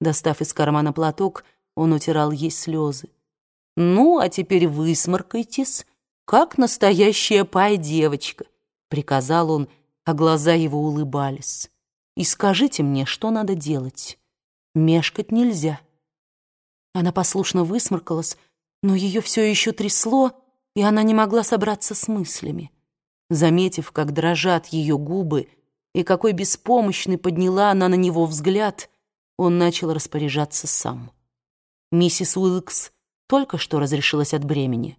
Достав из кармана платок, он утирал ей слезы. «Ну, а теперь высморкайтесь, как настоящая пай-девочка», — приказал он, а глаза его улыбались. «И скажите мне, что надо делать. Мешкать нельзя». Она послушно высморкалась, но ее все еще трясло, и она не могла собраться с мыслями. Заметив, как дрожат ее губы, и какой беспомощный подняла она на него взгляд, он начал распоряжаться сам. Миссис Уилкс только что разрешилась от бремени.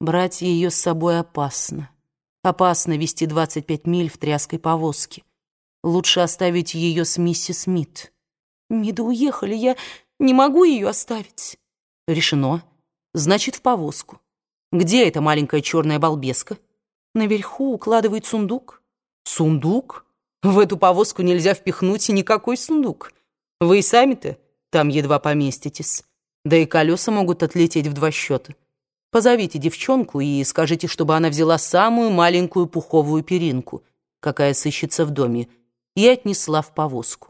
Брать ее с собой опасно. Опасно вести 25 миль в тряской повозке. Лучше оставить ее с миссис Смит. «Мида уехали, я не могу ее оставить». «Решено. Значит, в повозку. Где эта маленькая черная балбеска?» «Наверху укладывает сундук». «Сундук? В эту повозку нельзя впихнуть никакой сундук. Вы и сами-то там едва поместитесь. Да и колеса могут отлететь в два счета. Позовите девчонку и скажите, чтобы она взяла самую маленькую пуховую перинку, какая сыщется в доме, и отнесла в повозку.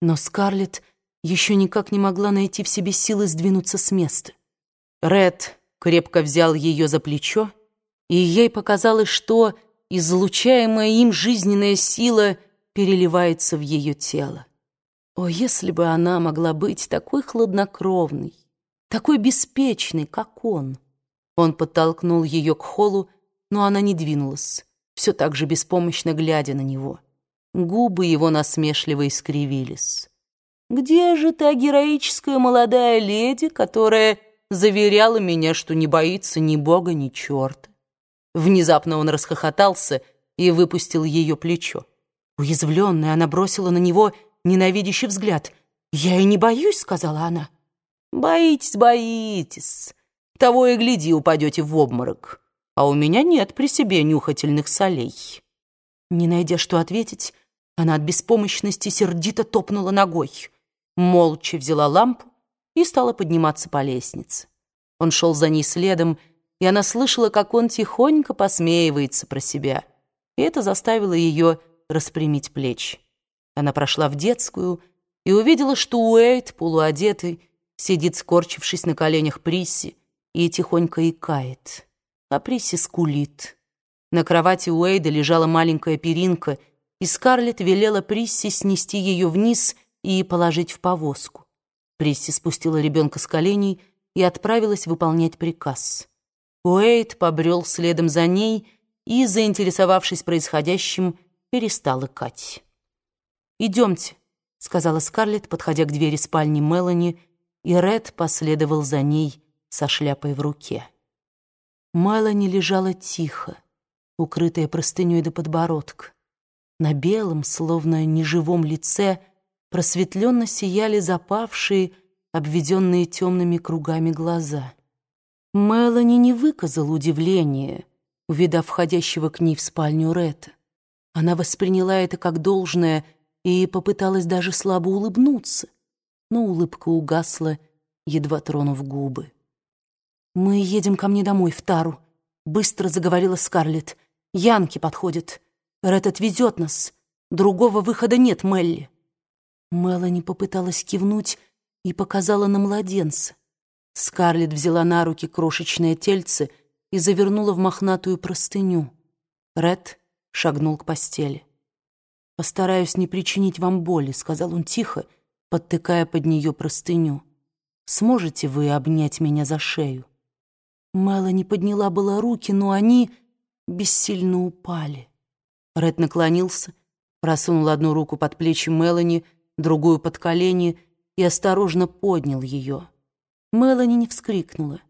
Но Скарлетт еще никак не могла найти в себе силы сдвинуться с места. Ред крепко взял ее за плечо, и ей показалось, что излучаемая им жизненная сила переливается в ее тело. О, если бы она могла быть такой хладнокровной, такой беспечной, как он! Он подтолкнул ее к холлу, но она не двинулась, все так же беспомощно глядя на него. Губы его насмешливо искривились. «Где же та героическая молодая леди, которая заверяла меня, что не боится ни бога, ни черта?» Внезапно он расхохотался и выпустил ее плечо. Уязвленная, она бросила на него ненавидящий взгляд. «Я и не боюсь», — сказала она. «Боитесь, боитесь. Того и гляди, упадете в обморок. А у меня нет при себе нюхательных солей». Не найдя что ответить, она от беспомощности сердито топнула ногой, молча взяла лампу и стала подниматься по лестнице. Он шел за ней следом, и она слышала, как он тихонько посмеивается про себя. И это заставило ее распрямить плечи. Она прошла в детскую и увидела, что Уэйт, полуодетый, сидит, скорчившись на коленях Присси, и тихонько икает. А Присси скулит. На кровати Уэйда лежала маленькая перинка, и Скарлетт велела Присси снести ее вниз и положить в повозку. Присси спустила ребенка с коленей и отправилась выполнять приказ. Уэйд побрел следом за ней и, заинтересовавшись происходящим, перестал икать. «Идемте», — сказала Скарлетт, подходя к двери спальни Мелани, и Ред последовал за ней со шляпой в руке. Мелани лежала тихо, укрытая простыней до подбородка. На белом, словно неживом лице, просветленно сияли запавшие, обведенные темными кругами глаза. Мелани не выказала удивления, увидав входящего к ней в спальню Ретта. Она восприняла это как должное — и попыталась даже слабо улыбнуться, но улыбка угасла, едва тронув губы. «Мы едем ко мне домой, в Тару», — быстро заговорила Скарлетт. «Янки подходят. Ред отвезет нас. Другого выхода нет, Мелли». Мелани попыталась кивнуть и показала на младенца. Скарлетт взяла на руки крошечное тельце и завернула в мохнатую простыню. Ред шагнул к постели. «Постараюсь не причинить вам боли», — сказал он тихо, подтыкая под нее простыню. «Сможете вы обнять меня за шею?» Мелани подняла было руки, но они бессильно упали. Ред наклонился, просунул одну руку под плечи Мелани, другую под колени и осторожно поднял ее. Мелани не вскрикнула,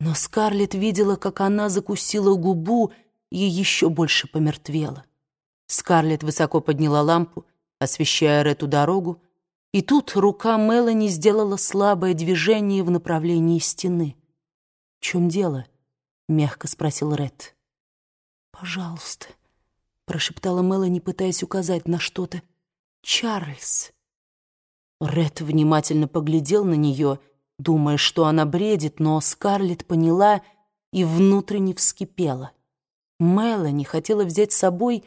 но Скарлетт видела, как она закусила губу и еще больше помертвела. Скарлетт высоко подняла лампу, освещая Рету дорогу, и тут рука Мелани сделала слабое движение в направлении стены. «В чем дело?» — мягко спросил Ред. «Пожалуйста», — прошептала Мелани, пытаясь указать на что-то. «Чарльз». Ред внимательно поглядел на нее, думая, что она бредит, но Скарлетт поняла и внутренне вскипела. Мелани хотела взять с собой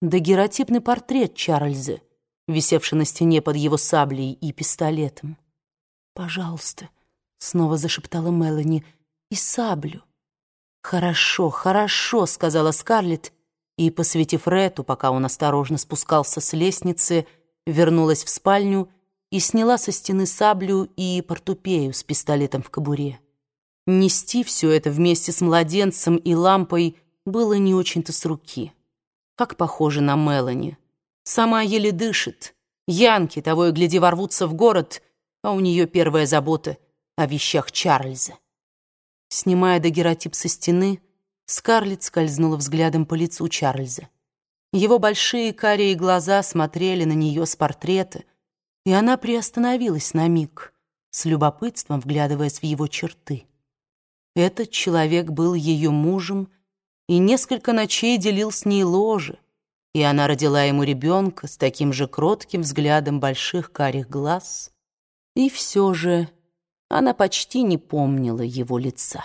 дагеротипный портрет Чарльза висевший на стене под его саблей и пистолетом. «Пожалуйста», — снова зашептала Мелани, — «и саблю». «Хорошо, хорошо», — сказала Скарлетт, и, посветив Рету, пока он осторожно спускался с лестницы, вернулась в спальню и сняла со стены саблю и портупею с пистолетом в кобуре. Нести все это вместе с младенцем и лампой было не очень-то с руки. Как похоже на Мелани. Сама еле дышит. Янки, того и гляди, ворвутся в город, а у нее первая забота о вещах Чарльза. Снимая дагеротип со стены, Скарлетт скользнула взглядом по лицу Чарльза. Его большие карие глаза смотрели на нее с портрета, и она приостановилась на миг, с любопытством вглядываясь в его черты. Этот человек был ее мужем и несколько ночей делил с ней ложе, и она родила ему ребенка с таким же кротким взглядом больших карих глаз, и все же она почти не помнила его лица.